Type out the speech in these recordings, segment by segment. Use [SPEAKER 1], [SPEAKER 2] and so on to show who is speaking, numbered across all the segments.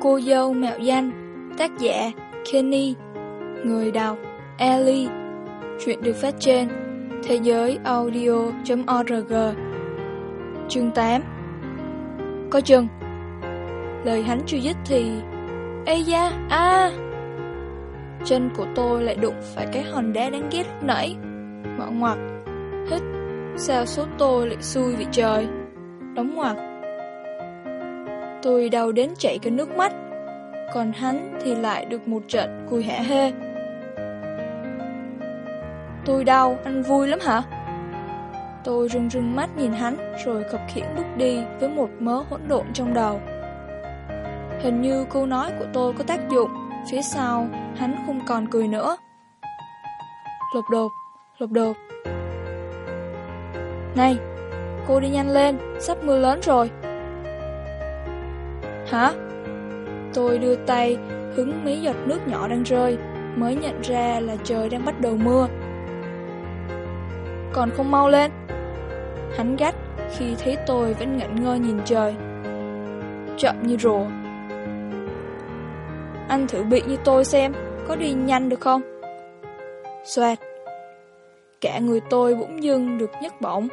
[SPEAKER 1] Cô dâu mạo danh Tác giả Kenny Người đọc Ellie. Chuyện được phát trên Thế giới audio.org Chương 8 Có chừng. Lời hắn chưa dứt thì Ây da, a. Chân của tôi lại đụng phải cái hòn đá đáng ghét lúc nãy. Mở ngoặt Hít Sao số tôi lại xui vị trời? Đóng ngoặt Tôi đau đến chảy cái nước mắt. Còn hắn thì lại được một trận cười hẻ hê. Tôi đau, anh vui lắm hả? Tôi rưng rưng mắt nhìn hắn Rồi khập khiễng bước đi Với một mớ hỗn độn trong đầu. Hình như câu nói của tôi có tác dụng Phía sau Hắn không còn cười nữa. Lột đột Lột đột. Này Cô đi nhanh lên Sắp mưa lớn rồi. Hả? Tôi đưa tay hứng mấy giọt nước nhỏ đang rơi, Mới nhận ra là trời đang bắt đầu mưa. Còn không mau lên. Hắn gắt khi thấy tôi vẫn ngẩn ngơ nhìn trời. Chậm như rùa. Anh thử bị như tôi xem, Có đi nhanh được không? Xoạt Cả người tôi bỗng dưng được nhấc bổng.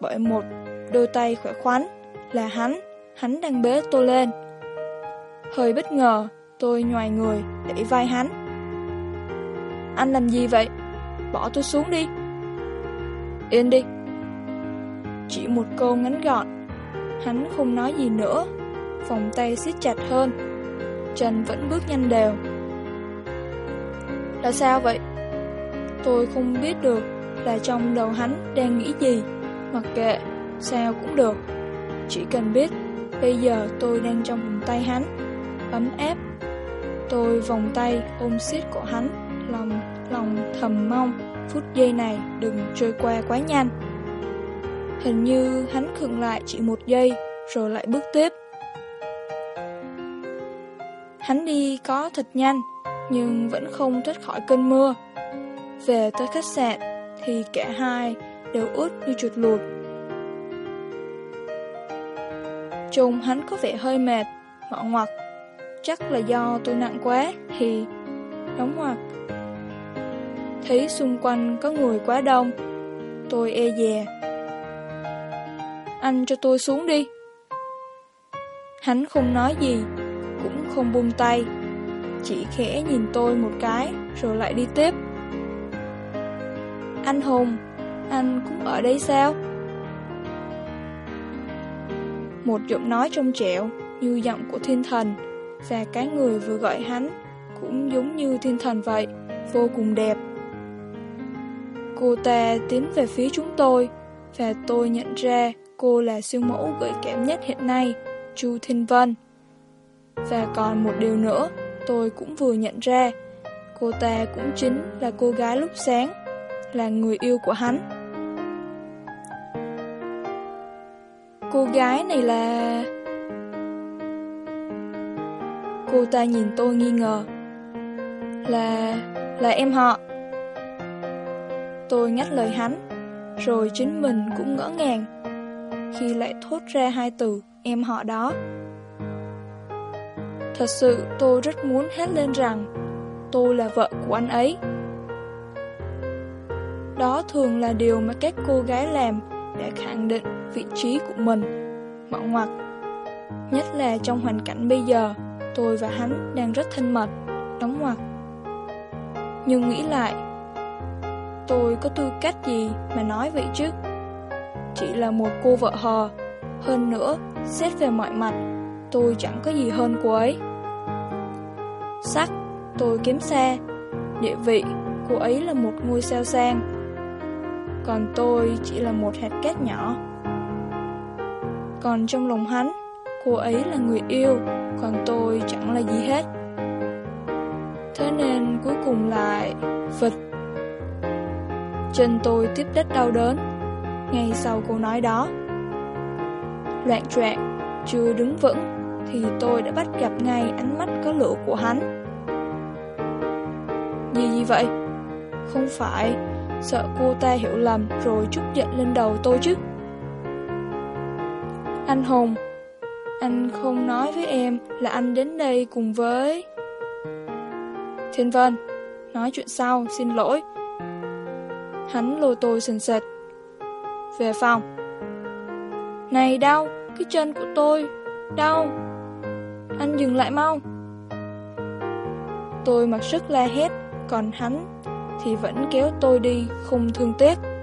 [SPEAKER 1] Bởi một, đôi tay khỏe khoắn Là hắn. Hắn đang bế tôi lên. Hơi bất ngờ, Tôi nhòi người đẩy vai hắn. Anh làm gì vậy? Bỏ tôi xuống đi. Yên đi. Chỉ một câu ngắn gọn, Hắn không nói gì nữa. Vòng tay siết chặt hơn. Trần vẫn bước nhanh đều. Là sao vậy? Tôi không biết được Là trong đầu hắn đang nghĩ gì. Mặc kệ, Sao cũng được. Chỉ cần biết Bây giờ tôi đang trong vòng tay hắn. Ấm áp. Tôi vòng tay ôm siết của hắn. Lòng lòng thầm mong. Phút giây này đừng trôi qua quá nhanh. Hình như hắn khựng lại chỉ một giây, Rồi lại bước tiếp. Hắn đi có thật nhanh, Nhưng vẫn không thoát khỏi cơn mưa. Về tới khách sạn, Thì cả hai đều ướt như chuột lụt. Chung hắn có vẻ hơi mệt, ngọ ngoặt. Chắc là do tôi nặng quá, thì... Đóng ngoặt. Thấy xung quanh có người quá đông, tôi e dè. Anh cho tôi xuống đi. Hắn không nói gì, cũng không buông tay. Chỉ khẽ nhìn tôi một cái, rồi lại đi tiếp. Anh Hùng, anh cũng ở đây sao? Một giọng nói trong trẻo như giọng của thiên thần và cái người vừa gọi hắn cũng giống như thiên thần vậy, vô cùng đẹp. Cô ta tiến về phía chúng tôi và tôi nhận ra cô là siêu mẫu gợi cảm nhất hiện nay, Chu Thiên Vân. Và còn một điều nữa, tôi cũng vừa nhận ra, cô ta cũng chính là cô gái lúc sáng, là người yêu của hắn. Cô gái này là... Cô ta nhìn tôi nghi ngờ. Là... là em họ. Tôi ngắt lời hắn, Rồi chính mình cũng ngỡ ngàng Khi lại thốt ra hai từ em họ đó. Thật sự tôi rất muốn hét lên rằng Tôi là vợ của anh ấy. Đó thường là điều mà các cô gái làm để khẳng định vị trí của mình. mọi ngoặt Nhất là trong hoàn cảnh bây giờ, tôi và hắn đang rất thân mật, đóng ngoặt. Nhưng nghĩ lại, tôi có tư cách gì mà nói vậy chứ? Chỉ là một cô vợ hờ, hơn nữa, xét về mọi mặt, tôi chẳng có gì hơn cô ấy. Sắc, tôi kiếm xe, địa vị, cô ấy là một ngôi sao sang còn tôi chỉ là một hạt cát nhỏ. Còn trong lòng hắn, cô ấy là người yêu, còn tôi chẳng là gì hết. Thế nên cuối cùng lại phật Chân tôi tiếp đất đau đớn, ngay sau câu nói đó. Loạn troạn, chưa đứng vững, thì tôi đã bắt gặp ngay ánh mắt có lửa của hắn. Gì gì vậy? Không phải Sợ cô ta hiểu lầm rồi chút giận lên đầu tôi chứ Anh Hùng Anh không nói với em là anh đến đây cùng với... Thiên Vân, nói chuyện sau, xin lỗi. Hắn lôi tôi sần sệt. Về phòng. Này đau, cái chân của tôi, đau. Anh dừng lại mau. Tôi mặc sức la hét, còn hắn thì vẫn kéo tôi đi không thương tiếc.